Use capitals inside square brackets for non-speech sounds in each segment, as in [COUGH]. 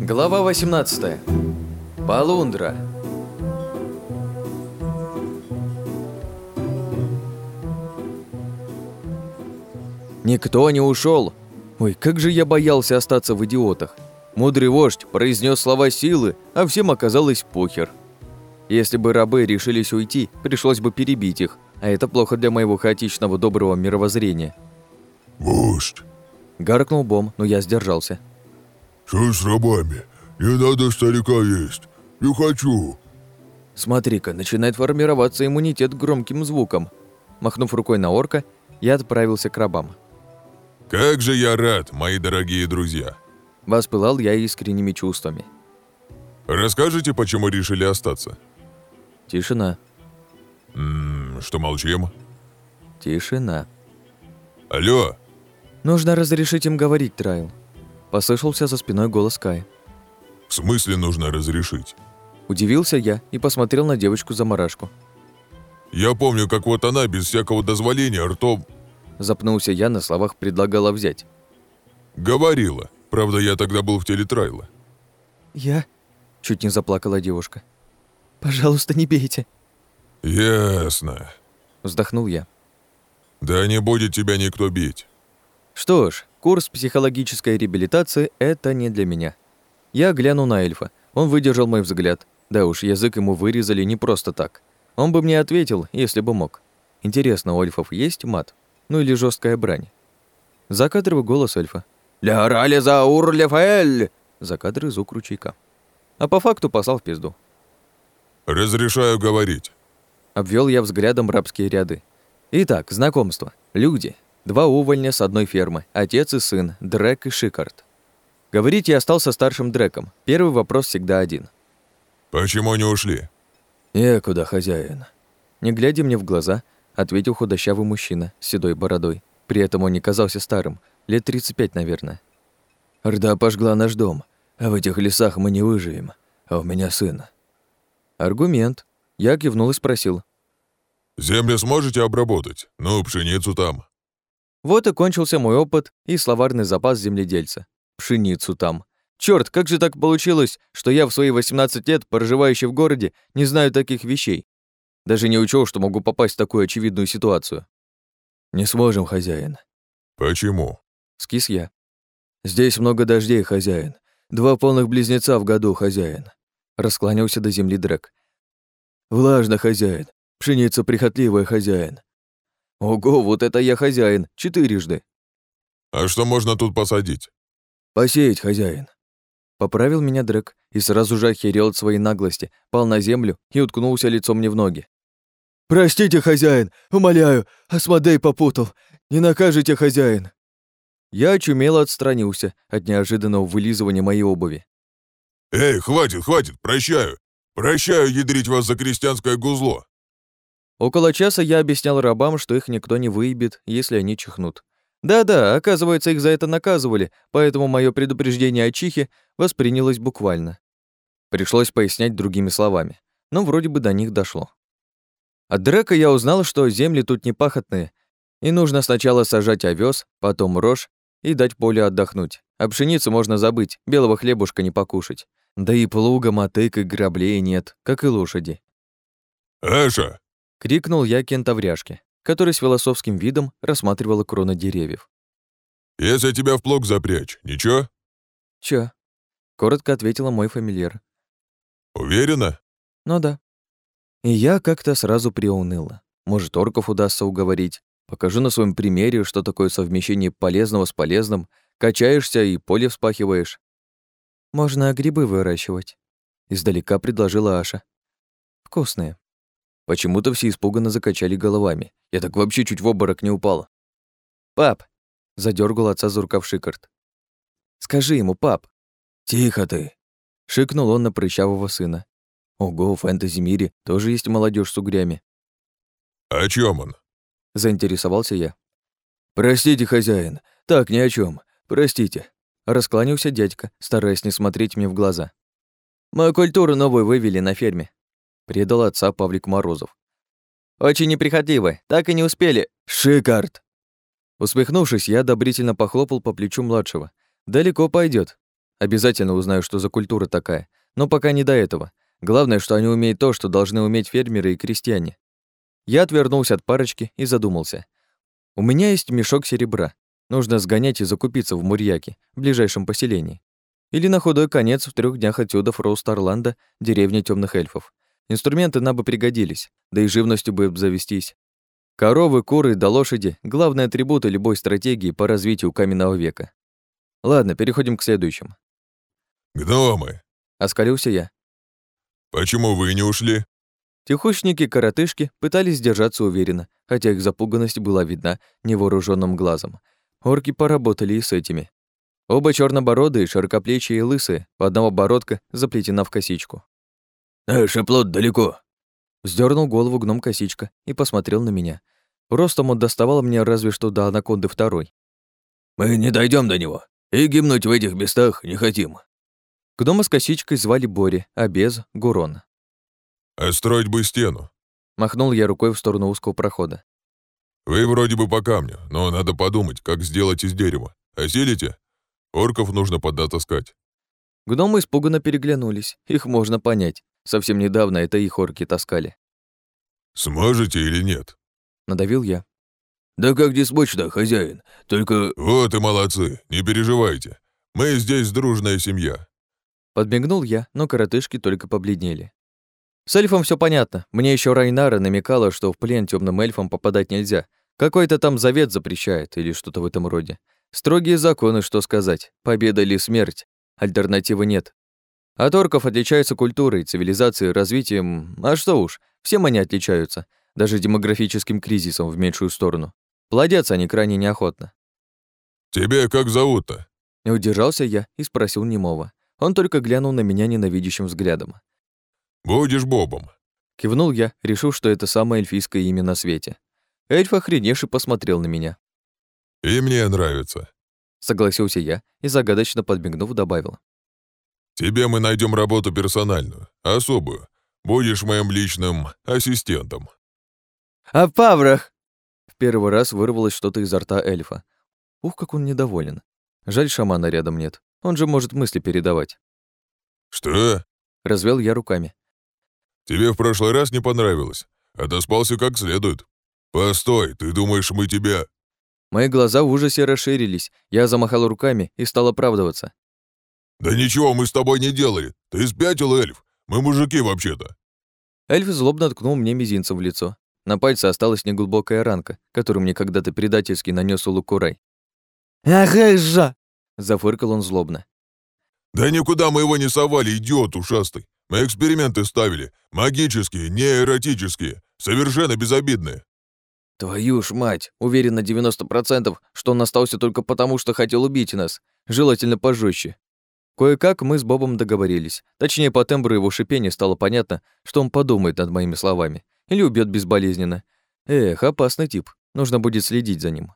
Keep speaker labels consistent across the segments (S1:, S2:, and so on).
S1: Глава 18. Полундра. Никто не ушел. Ой, как же я боялся остаться в идиотах. Мудрый вождь произнес слова силы, а всем оказалось похер. Если бы рабы решились уйти, пришлось бы перебить их, а это плохо для моего хаотичного доброго мировоззрения.
S2: «Вождь!»
S1: Гаркнул Бом, но я сдержался.
S2: «Что с рабами? Не надо старика есть. Не хочу!»
S1: Смотри-ка, начинает формироваться иммунитет к громким звукам. Махнув рукой на орка, я отправился к рабам.
S2: «Как же я рад, мои дорогие друзья!»
S1: Воспылал я искренними чувствами.
S2: «Расскажите, почему решили остаться?»
S1: Тишина.
S2: «Ммм, что молчим?»
S1: Тишина.
S2: «Алло!»
S1: Нужно разрешить им говорить, Трайл. Послышался за спиной голос Кая.
S2: «В смысле нужно разрешить?»
S1: Удивился я и посмотрел на девочку-заморашку.
S2: «Я помню, как вот она без всякого дозволения ртом...»
S1: Запнулся я, на словах предлагала взять.
S2: «Говорила. Правда, я тогда был в теле Трайла».
S1: «Я?» Чуть не заплакала девушка. «Пожалуйста, не бейте».
S2: «Ясно»,
S1: Вздохнул я.
S2: Да не будет тебя никто бить.
S1: Что ж, курс психологической реабилитации – это не для меня. Я гляну на эльфа. Он выдержал мой взгляд. Да уж, язык ему вырезали не просто так. Он бы мне ответил, если бы мог. Интересно, у эльфов есть мат? Ну или жесткая брань? Закадровый голос эльфа. «Ля рали за урлефаэль!» Закадры звук ручейка. А по факту послал в пизду.
S2: Разрешаю говорить.
S1: Обвел я взглядом рабские ряды. Итак, знакомство. Люди. Два увольня с одной фермы. Отец и сын. Дрек и Шикард. Говорить я остался старшим Дреком. Первый вопрос всегда один.
S2: Почему не ушли?
S1: «Некуда, хозяин». Не глядя мне в глаза, ответил худощавый мужчина с седой бородой. При этом он не казался старым, лет 35, наверное. «Орда пожгла наш дом, а в этих лесах мы не выживем, а у меня сын». Аргумент. Я кивнул и спросил.
S2: Земли сможете обработать? Ну, пшеницу там.
S1: Вот и кончился мой опыт и словарный запас земледельца. Пшеницу там. Черт, как же так получилось, что я в свои 18 лет, проживающий в городе, не знаю таких вещей? Даже не учел, что могу попасть в такую очевидную ситуацию. Не сможем, хозяин.
S2: Почему?
S1: Скис я. Здесь много дождей, хозяин. Два полных близнеца в году, хозяин. Расклонился до земли Дрек. Влажно, хозяин. Пшеница прихотливая, хозяин. Ого, вот это я хозяин, четырежды.
S2: А что можно тут посадить?
S1: Посеять, хозяин. Поправил меня Дрек и сразу же охерел от своей наглости, пал на землю и уткнулся лицом мне в ноги. «Простите, хозяин, умоляю, Асмодей попутал. Не накажете, хозяин». Я очумело отстранился от неожиданного вылизывания моей обуви.
S2: Эй, хватит, хватит, прощаю. Прощаю ядрить вас за крестьянское гузло.
S1: Около часа я объяснял рабам, что их никто не выебет, если они чихнут. Да-да, оказывается, их за это наказывали, поэтому мое предупреждение о чихе воспринялось буквально. Пришлось пояснять другими словами, но вроде бы до них дошло. От Дрека я узнал, что земли тут не пахотные, и нужно сначала сажать овес, потом рожь и дать поле отдохнуть. А пшеницу можно забыть, белого хлебушка не покушать. Да и плуга, мотык и граблей нет, как и лошади.
S2: Аша, —
S1: крикнул я кентавряшке, который с философским видом рассматривала кроны деревьев.
S2: если тебя в плуг запрячь, ничего?
S1: «Чё?» — коротко ответила мой фамильяр.
S2: Уверена?
S1: «Ну да». И я как-то сразу приуныла. Может, орков удастся уговорить. Покажу на своем примере, что такое совмещение полезного с полезным. Качаешься и поле вспахиваешь. «Можно грибы выращивать», — издалека предложила Аша. «Вкусные». Почему-то все испуганно закачали головами. Я так вообще чуть в обморок не упала. «Пап!» — задергал отца за рукав Шикард. «Скажи ему, пап!» «Тихо ты!» — шикнул он на прыщавого сына. Ого, в фэнтези-мире тоже есть молодежь с угрями.
S2: О чем он?
S1: Заинтересовался я. «Простите, хозяин, так ни о чем. Простите». Раскланялся дядька, стараясь не смотреть мне в глаза. «Мою культуру новую вывели на ферме», — предал отца Павлик Морозов. «Очень неприхотливы, так и не успели. Шикард!» Усмехнувшись, я одобрительно похлопал по плечу младшего. Далеко пойдет. Обязательно узнаю, что за культура такая. Но пока не до этого. Главное, что они умеют то, что должны уметь фермеры и крестьяне. Я отвернулся от парочки и задумался. У меня есть мешок серебра. Нужно сгонять и закупиться в Мурьяке, в ближайшем поселении. Или на худой конец в трех днях отсюда в Роустарланда, деревня темных эльфов. Инструменты нам бы пригодились, да и живностью бы обзавестись. Коровы, куры да лошади — главные атрибуты любой стратегии по развитию каменного века. Ладно, переходим к следующему.
S2: «Гномы!»
S1: — оскалился я.
S2: «Почему вы не ушли?»
S1: Тихушники-коротышки пытались держаться уверенно, хотя их запуганность была видна невооруженным глазом. Орки поработали и с этими. Оба чернобородые, широкоплечие и лысые, по одного бородка заплетена в косичку.
S3: «Наш оплот далеко»,
S1: Вздернул голову гном косичка и посмотрел на меня. Ростом он доставал мне разве что до анаконды второй.
S3: «Мы не дойдем до него, и гибнуть в этих местах не хотим».
S1: Гнома с косичкой звали Бори, а без — Гурон.
S2: «А строить бы стену».
S1: Махнул я рукой в сторону узкого прохода.
S2: «Вы вроде бы по камню, но надо подумать, как сделать из дерева. Осилите? Орков нужно поднатаскать».
S1: Гномы испуганно переглянулись. Их можно понять. Совсем недавно это их орки таскали.
S2: «Сможете или нет?»
S1: Надавил я.
S3: «Да как не смочь-то, хозяин? Только...»
S2: «Вот и молодцы, не переживайте. Мы здесь дружная семья».
S1: Подмигнул я, но коротышки только побледнели. С эльфом все понятно. Мне еще Райнара намекала, что в плен темным эльфам попадать нельзя. Какой-то там завет запрещает или что-то в этом роде. Строгие законы, что сказать. Победа или смерть. Альтернативы нет. От орков отличаются культурой, цивилизацией, развитием. А что уж, всем они отличаются, даже демографическим кризисом в меньшую сторону. Плодятся они крайне неохотно.
S2: «Тебе как зовут-то?»
S1: Не удержался я и спросил немого. Он только глянул на меня ненавидящим взглядом.
S2: «Будешь Бобом».
S1: Кивнул я, решив, что это самое эльфийское имя на свете. Эльф охреневший посмотрел на меня.
S2: «И мне нравится», —
S1: согласился я и, загадочно подмигнув, добавил.
S2: Тебе мы найдем работу персональную, особую. Будешь моим личным ассистентом».
S1: «А Паврах?» В первый раз вырвалось что-то изо рта эльфа. Ух, как он недоволен. Жаль, шамана рядом нет. Он же может мысли передавать.
S2: «Что?»
S1: Развел я руками.
S2: «Тебе в прошлый раз не понравилось. Отоспался как следует. Постой, ты думаешь, мы тебя...»
S1: Мои глаза в ужасе расширились. Я замахал руками и стал оправдываться.
S2: «Да ничего мы с тобой не делали. Ты спятил, эльф. Мы мужики вообще-то».
S1: Эльф злобно ткнул мне мизинцем в лицо. На пальце осталась неглубокая ранка, которую мне когда-то предательски нанес Улукурай.
S3: «Ах, же!»
S1: — зафыркал он злобно.
S2: «Да никуда мы его не совали, идиот ушастый. Мы эксперименты ставили. Магические, не эротические. Совершенно безобидные».
S1: «Твою ж мать! Уверен на 90%, что он остался только потому, что хотел убить нас. Желательно пожестче. Кое-как мы с Бобом договорились. Точнее, по тембру его шипения стало понятно, что он подумает над моими словами. Или убьет безболезненно. Эх, опасный тип. Нужно будет следить за ним.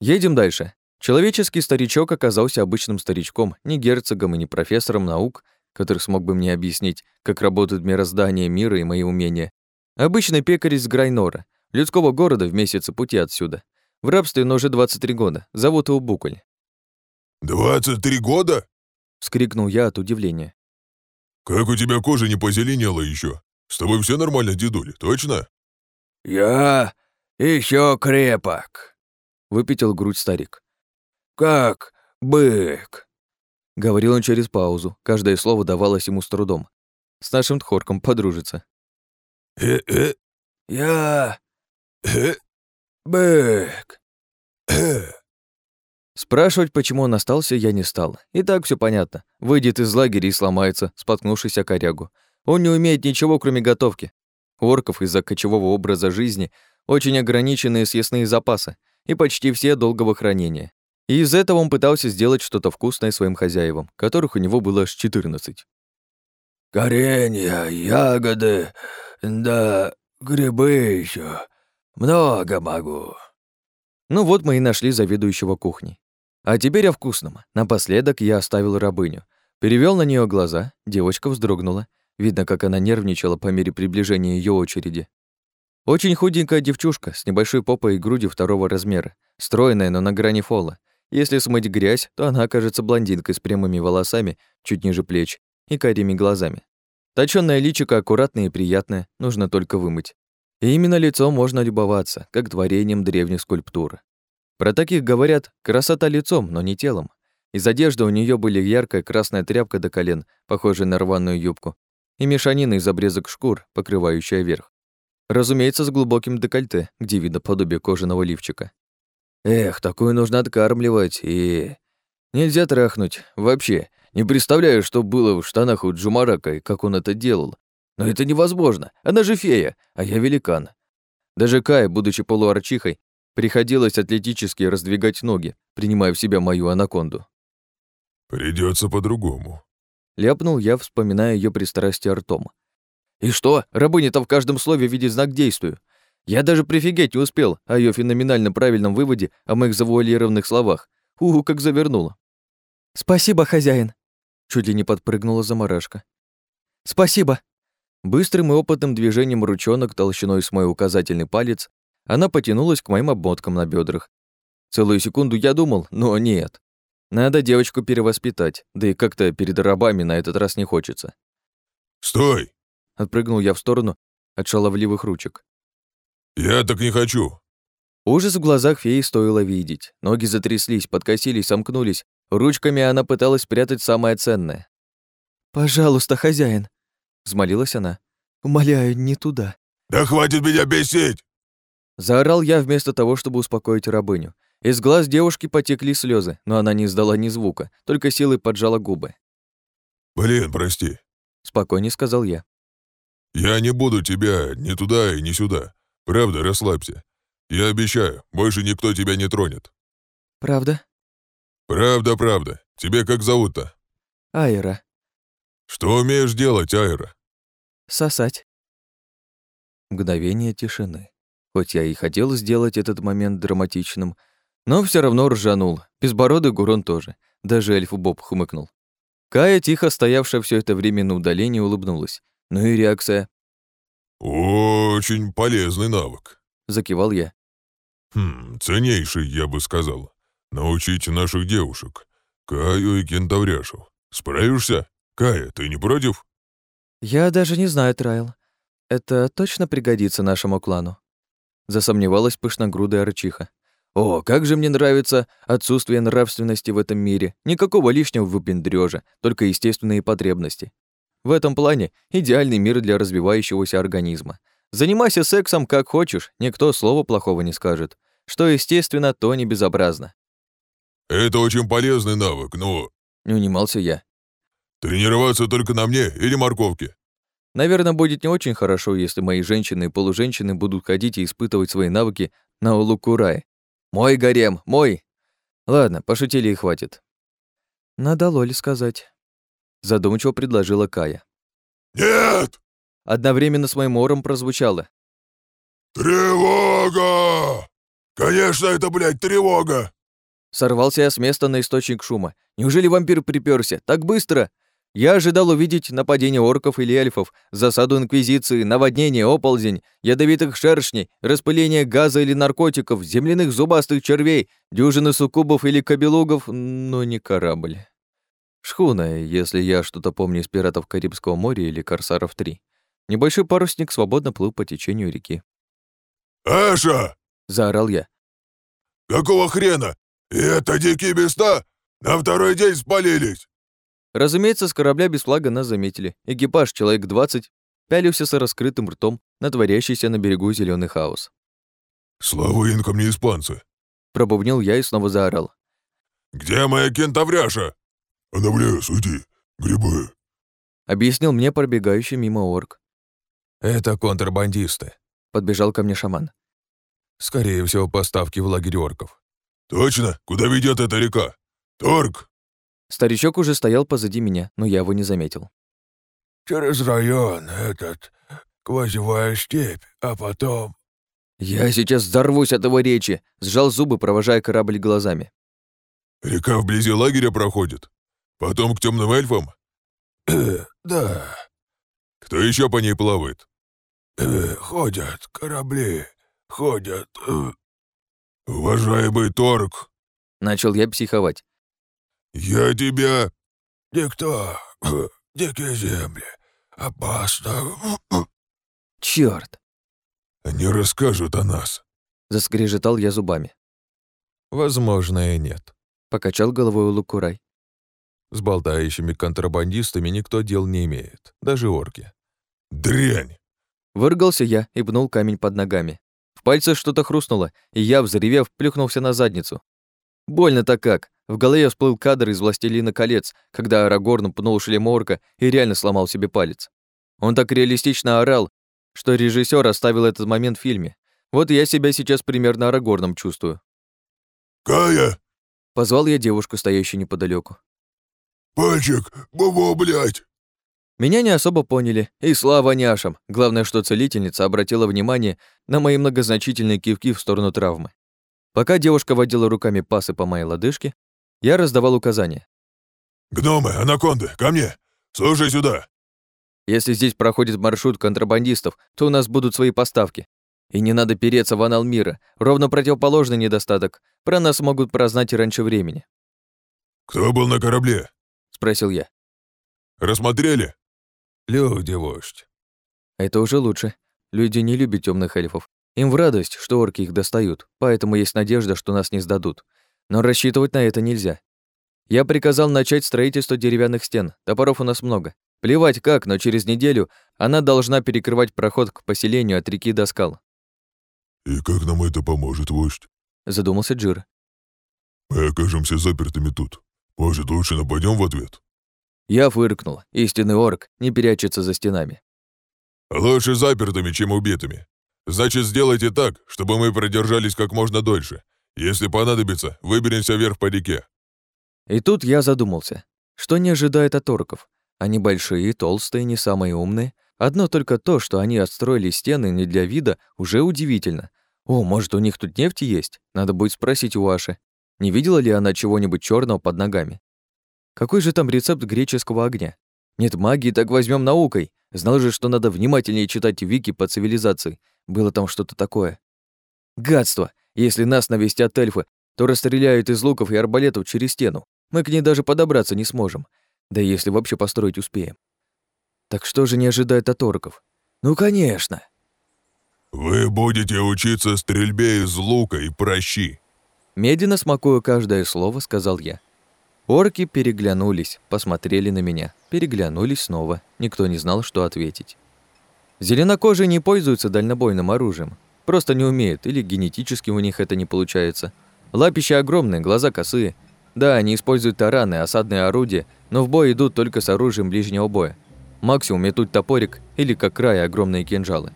S1: Едем дальше. Человеческий старичок оказался обычным старичком, не герцогом и не профессором наук, который смог бы мне объяснить, как работает мироздание мира и мои умения. Обычный пекарь из Грайнора, людского города в месяце пути отсюда. В рабстве, но уже 23 года. Зовут его Буколь.
S2: «23 года?»
S1: Вскрикнул я от удивления.
S2: «Как у тебя кожа не позеленела еще? С тобой все нормально, дедуль, точно?»
S3: «Я еще крепок», — выпятил грудь старик. «Как бык», —
S1: говорил он через паузу. Каждое слово давалось ему с трудом. С нашим тхорком подружится.
S3: «Э-э, я... э бык, э
S1: Спрашивать, почему он остался, я не стал. И так все понятно. Выйдет из лагеря и сломается, споткнувшись о корягу. Он не умеет ничего, кроме готовки. У орков из-за кочевого образа жизни очень ограниченные съестные запасы и почти все долгого хранения. И из этого он пытался сделать что-то вкусное своим хозяевам, которых у него было аж 14.
S3: «Коренья, ягоды, да грибы еще. Много могу».
S1: Ну вот мы и нашли заведующего кухней. А теперь о вкусном. Напоследок я оставил рабыню. Перевел на нее глаза, девочка вздрогнула. Видно, как она нервничала по мере приближения ее очереди. Очень худенькая девчушка с небольшой попой и грудью второго размера, стройная, но на грани фола. Если смыть грязь, то она окажется блондинкой с прямыми волосами чуть ниже плеч и карими глазами. Точёное личико аккуратное и приятное, нужно только вымыть. И именно лицо можно любоваться, как творением древних скульптур. Про таких говорят «красота лицом, но не телом». Из одежды у нее были яркая красная тряпка до колен, похожая на рваную юбку, и мешанина из обрезок шкур, покрывающая верх. Разумеется, с глубоким декольте, где видно подобие кожаного лифчика. Эх, такую нужно откармливать и... Нельзя трахнуть. Вообще, не представляю, что было в штанах у Джумарака и как он это делал. Но это невозможно. Она же фея, а я великан. Даже Кай, будучи полуарчихой, приходилось атлетически раздвигать ноги, принимая в себя мою анаконду.
S2: Придется по-другому.
S1: Ляпнул я, вспоминая ее пристрастие ртом. И что, рабыня-то в каждом слове видит знак действию. Я даже прифигеть не успел о ее феноменально правильном выводе о моих завуалированных словах. Угу, как завернула. «Спасибо, хозяин!» Чуть ли не подпрыгнула заморашка. «Спасибо!» Быстрым и опытным движением ручонок толщиной с мой указательный палец она потянулась к моим обмоткам на бедрах. Целую секунду я думал, но нет. Надо девочку перевоспитать, да и как-то перед рабами на этот раз не хочется.
S2: «Стой!»
S1: Отпрыгнул я в сторону от шаловливых ручек.
S2: «Я так не хочу!»
S1: Ужас в глазах феи стоило видеть. Ноги затряслись, подкосились, сомкнулись. Ручками она пыталась спрятать самое ценное. «Пожалуйста, хозяин!» — взмолилась она. «Умоляю, не туда».
S2: «Да хватит меня бесить!»
S1: Заорал я вместо того, чтобы успокоить рабыню. Из глаз девушки потекли слезы, но она не издала ни звука, только силой поджала губы.
S2: «Блин, прости», —
S1: спокойнее сказал я.
S2: «Я не буду тебя ни туда и ни сюда. Правда, расслабься. Я обещаю, больше никто тебя не тронет».
S1: «Правда?»
S2: «Правда, правда. Тебе как зовут-то?»
S1: «Айра».
S2: «Что умеешь делать, Айра?»
S1: «Сосать». Мгновение тишины. Хоть я и хотел сделать этот момент драматичным, но все равно ржанул. Безбородый Гурон тоже. Даже эльф Боб хмыкнул. Кая, тихо стоявшая все это время на удалении, улыбнулась. Ну и реакция.
S2: «Очень полезный навык», —
S1: закивал я.
S2: «Хм, ценнейший, я бы сказал. Научить наших девушек. Каю и кентавряшу. Справишься? Кая, ты не против?»
S1: «Я даже не знаю, Трайл. Это точно пригодится нашему клану?» Засомневалась пышногрудая арчиха. «О, как же мне нравится отсутствие нравственности в этом мире. Никакого лишнего выпендрёжа, только естественные потребности. В этом плане идеальный мир для развивающегося организма. Занимайся сексом как хочешь, никто слова плохого не скажет. Что естественно, то не безобразно.
S2: Это очень полезный навык, но...
S1: Не унимался я.
S2: Тренироваться только на мне или морковке?
S1: Наверное, будет не очень хорошо, если мои женщины и полуженщины будут ходить и испытывать свои навыки на Улукурае. Мой гарем, мой! Ладно, пошутили и хватит. Надо ли сказать задумчиво предложила Кая.
S2: «Нет!»
S1: Одновременно с моим ором прозвучало.
S2: «Тревога! Конечно, это, блядь, тревога!»
S1: Сорвался я с места на источник шума. Неужели вампир приперся? Так быстро? Я ожидал увидеть нападение орков или эльфов, засаду инквизиции, наводнение, оползень, ядовитых шершней, распыление газа или наркотиков, земляных зубастых червей, дюжины суккубов или кабелугов, но не корабль. Шхуна, если я что-то помню из пиратов Карибского моря или Корсаров 3. Небольшой парусник свободно плыл по течению реки.
S2: «Аша!»
S1: — заорал я.
S2: «Какого хрена? И это дикие места? На второй день спалились!»
S1: Разумеется, с корабля без флага нас заметили. Экипаж, человек 20, пялился с раскрытым ртом на творящийся на берегу зеленый хаос.
S2: «Слава инкам не испанцы!»
S1: Пробубнил я и снова заорал.
S2: «Где моя кентавряша?» «Она в лес, уйди, грибы», —
S1: объяснил мне пробегающий мимо орк.
S2: «Это контрабандисты», —
S1: подбежал ко мне шаман.
S2: «Скорее всего, поставки в лагерь орков». «Точно? Куда ведет эта река? Торг?»
S1: Старичок уже стоял позади меня, но я его не заметил.
S2: «Через район этот, квазевая степь, а потом...»
S1: Я сейчас взорвусь от его речи, сжал зубы, провожая корабль глазами.
S2: «Река вблизи лагеря проходит?» Потом к темным эльфам? [CLEARS THROAT]
S4: да.
S2: Кто еще по ней плавает? [CLEARS THROAT] ходят корабли, ходят... Э. Уважаемый Торг,
S1: Начал я психовать.
S2: Я тебя... Никто, [CLEARS THROAT] дикие земли, опасно. [CLEARS THROAT]
S1: Чёрт!
S2: Они расскажут о нас.
S1: Заскрежетал я зубами.
S4: Возможно, и нет.
S1: Покачал головой Лукурай.
S4: С болтающими контрабандистами никто дел не имеет, даже орки.
S2: Дрянь!
S1: Выргался я и пнул камень под ногами. В пальце что-то хрустнуло, и я, взревев, плюхнулся на задницу. Больно-то как. В голове всплыл кадр из «Властелина колец», когда Арагорн пнул шлем орка и реально сломал себе палец. Он так реалистично орал, что режиссер оставил этот момент в фильме. Вот я себя сейчас примерно Арагорном чувствую.
S2: Кая,
S1: Позвал я девушку, стоящую неподалеку.
S2: пальчик, бубо, блядь!
S1: Меня не особо поняли, и слава няшам. Главное, что целительница обратила внимание на мои многозначительные кивки в сторону травмы. Пока девушка водила руками пасы по моей лодыжке, я раздавал указания.
S2: Гномы, анаконды, ко мне! Слушай сюда!
S1: Если здесь проходит маршрут контрабандистов, то у нас будут свои поставки. И не надо переться в анал мира. Ровно противоположный недостаток. Про нас могут прознать и раньше времени.
S2: Кто был на корабле?
S1: Спросил я.
S2: Рассмотрели?
S4: Люди, вождь.
S1: Это уже лучше. Люди не любят темных эльфов. Им в радость, что орки их достают, поэтому есть надежда, что нас не сдадут. Но рассчитывать на это нельзя. Я приказал начать строительство деревянных стен. Топоров у нас много. Плевать как, но через неделю она должна перекрывать проход к поселению от реки до скал.
S2: И как нам это поможет, вождь?
S1: Задумался Джир.
S2: Мы окажемся запертыми тут. Может, лучше нападем в ответ?
S1: Я фыркнул. Истинный орк не прячется за стенами.
S2: Лучше запертыми, чем убитыми. Значит, сделайте так, чтобы мы продержались как можно дольше. Если понадобится, выберемся вверх по реке.
S1: И тут я задумался. Что не ожидает от орков? Они большие, толстые, не самые умные. Одно только то, что они отстроили стены не для вида, уже удивительно. О, может, у них тут нефть есть? Надо будет спросить у Аши. Не видела ли она чего-нибудь черного под ногами? Какой же там рецепт греческого огня? Нет магии, так возьмем наукой. Знал же, что надо внимательнее читать вики по цивилизации. Было там что-то такое. Гадство! Если нас навестят эльфы, то расстреляют из луков и арбалетов через стену. Мы к ней даже подобраться не сможем. Да если вообще построить успеем. Так что же не ожидает от орков? Ну, конечно.
S2: Вы будете учиться стрельбе из лука и прощи.
S1: Медленно смакуя каждое слово, сказал я. Орки переглянулись, посмотрели на меня, переглянулись снова. Никто не знал, что ответить. Зеленокожие не пользуются дальнобойным оружием. Просто не умеют, или генетически у них это не получается. Лапища огромные, глаза косые. Да, они используют тараны, осадные орудия, но в бой идут только с оружием ближнего боя. Максимум метут топорик или, как край, огромные кинжалы.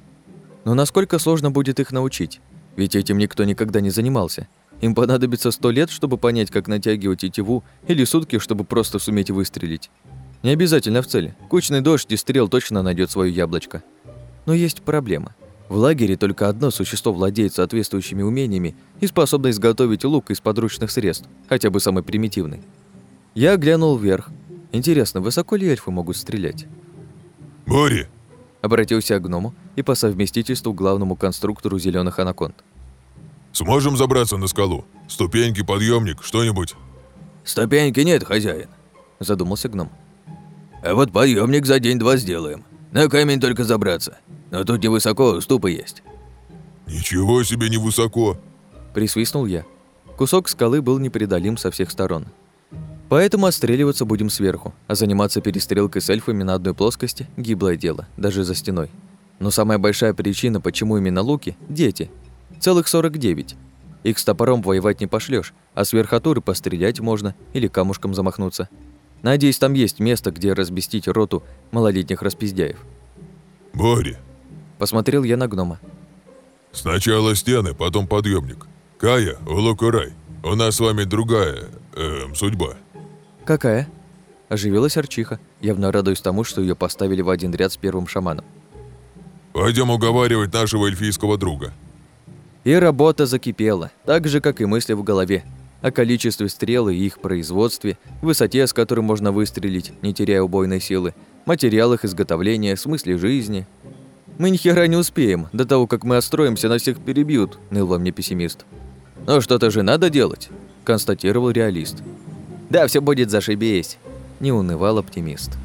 S1: Но насколько сложно будет их научить? Ведь этим никто никогда не занимался. Им понадобится сто лет, чтобы понять, как натягивать тетиву, или сутки, чтобы просто суметь выстрелить. Не обязательно в цель. Кучный дождь и стрел точно найдет свое яблочко. Но есть проблема. В лагере только одно существо владеет соответствующими умениями и способно изготовить лук из подручных средств, хотя бы самый примитивный. Я глянул вверх. Интересно, высоко ли эльфы могут стрелять?
S2: Бори,
S1: Обратился к гному и по совместительству к главному конструктору зеленых анаконд.
S2: сможем забраться на скалу? Ступеньки, подъемник, что-нибудь?
S3: Ступеньки нет, хозяин.
S1: Задумался гном.
S3: А вот подъемник за день-два сделаем. На камень только забраться. Но тут невысоко, уступы есть.
S2: Ничего себе невысоко.
S1: Присвистнул я. Кусок скалы был непреодолим со всех сторон. Поэтому отстреливаться будем сверху, а заниматься перестрелкой с эльфами на одной плоскости – гиблое дело, даже за стеной. Но самая большая причина, почему именно луки – дети. Целых 49. Их с топором воевать не пошлёшь, а с верхотуры пострелять можно или камушком замахнуться. Надеюсь, там есть место, где разбестить роту малолетних распиздяев.
S2: Бори,
S1: Посмотрел я на гнома.
S2: сначала стены, потом подъемник. Кая, Улукурай, у нас с вами другая, эм, судьба.
S1: «Какая?» Оживилась Арчиха, явно радуясь тому, что ее поставили в один ряд с первым шаманом.
S2: Пойдем уговаривать нашего эльфийского друга.
S1: И работа закипела, так же, как и мысли в голове. О количестве стрел и их производстве, высоте, с которой можно выстрелить, не теряя убойной силы, материалах изготовления, смысле жизни. Мы ни хера не успеем, до того, как мы остроимся, нас всех перебьют, ныл во мне пессимист. Но что-то же надо делать, констатировал реалист. Да, все будет зашибись, не унывал оптимист.